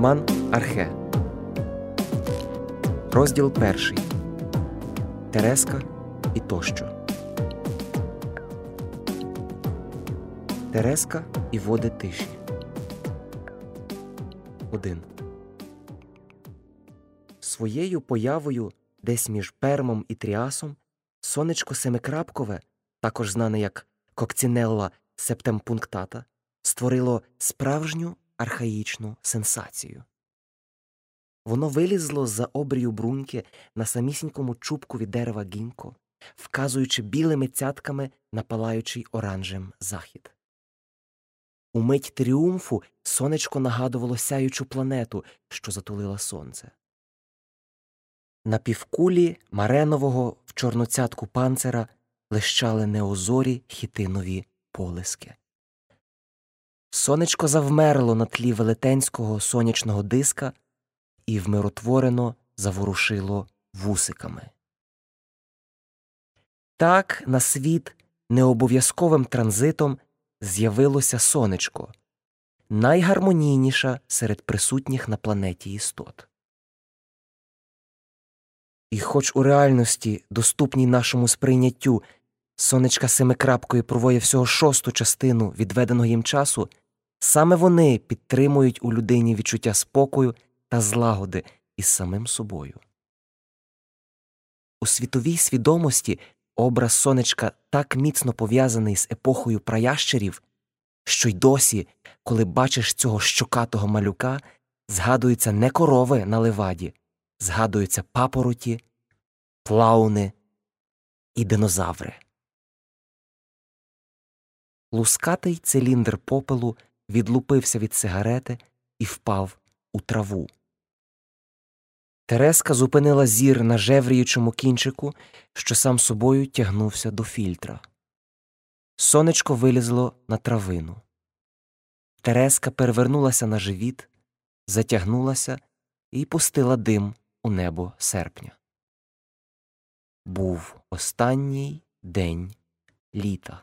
Роман Архе. Розділ перший. Тереска і тощо. Тереска і води тиші. 1. Своєю появою десь між пермом і тріасом сонечко семикрапкове, також знане як кокцінелла септемпунктата, створило справжню архаїчну сенсацію. Воно вилізло з за обрію бруньки на самісінькому чубку від дерева гінко, вказуючи білими цятками на палаючий оранжем захід. У мить тріумфу сонечко нагадувало сяючу планету, що затулила сонце. На півкулі маренового в чорноцятку панцера лищали неозорі хітинові полиски. Сонечко завмерло на тлі велетенського сонячного диска і вмиротворено заворушило вусиками. Так на світ необов'язковим транзитом з'явилося сонечко, найгармонійніша серед присутніх на планеті істот. І хоч у реальності, доступній нашому сприйняттю, сонечка семикрапкою провоє всього шосту частину відведеного їм часу, саме вони підтримують у людині відчуття спокою та злагоди із самим собою. У світовій свідомості образ сонечка так міцно пов'язаний з епохою праящерів, що й досі, коли бачиш цього щокатого малюка, згадуються не корови на леваді, згадуються папороті, плауни і динозаври. Лускатий циліндр попелу відлупився від сигарети і впав у траву. Тереска зупинила зір на жевріючому кінчику, що сам собою тягнувся до фільтра. Сонечко вилізло на травину. Тереска перевернулася на живіт, затягнулася і пустила дим у небо серпня. Був останній день літа.